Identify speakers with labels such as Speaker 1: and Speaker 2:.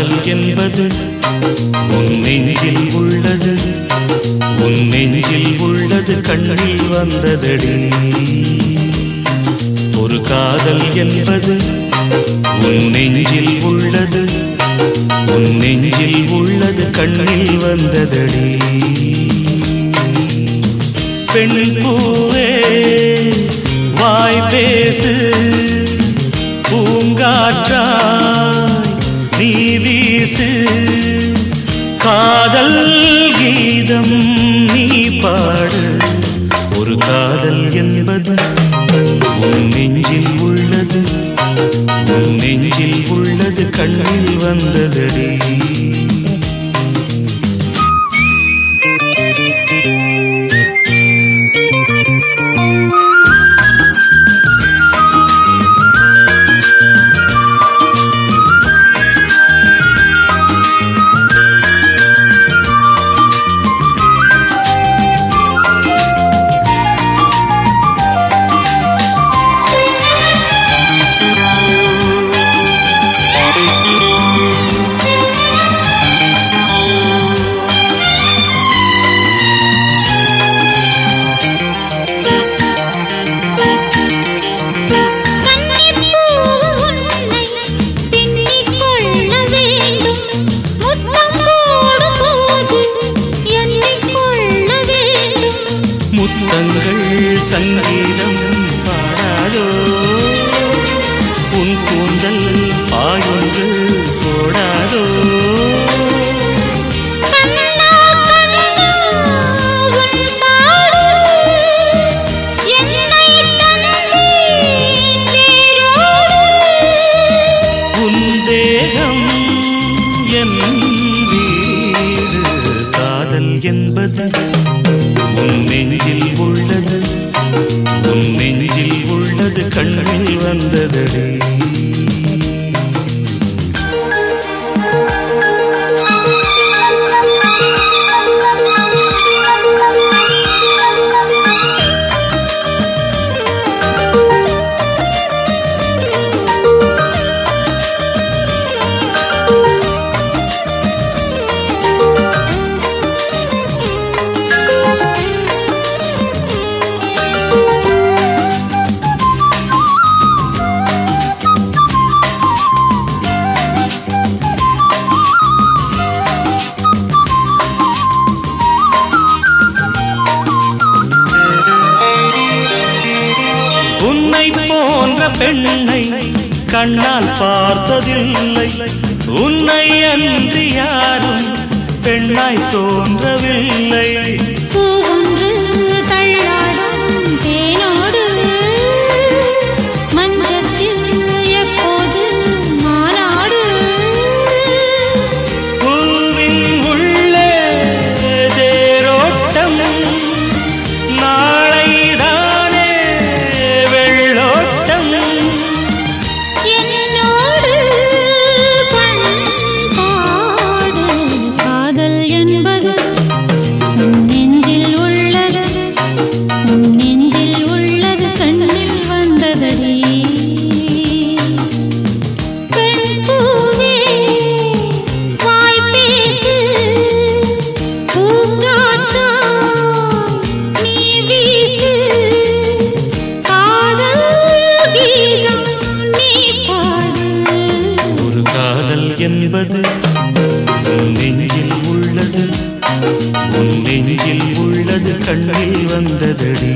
Speaker 1: காதல் என்பது உன் நெஞ்சில் உள்ளது. உன் நெஞ்சில் உள்ளது கண்ணில் வந்ததடி. ஒரு காதல் என்பது உன் நெஞ்சில் உள்ளது. உன் நெஞ்சில் உள்ளது கண்ணில் வந்ததடி. பெண் பூவே வாய் பேசு பூங்காற்றா வீசு. காதல் கீதம் நீ பாடு. ஒரு காதல் என்பது உன் நெஞ்சில் உள்ளது. உன் நெஞ்சில் உள்ளது கண்ணில் வந்ததடி. Não. பெண்ணை கண்ணால் பார்த்ததில்லை. உன்னை அன்றி யாரும் பெண்ணாய் தோன்றவில்லை. என்பது உன் நெஞ்சில் உள்ளது. உன் நெஞ்சில் உள்ளது கண்ணில் வந்ததடி.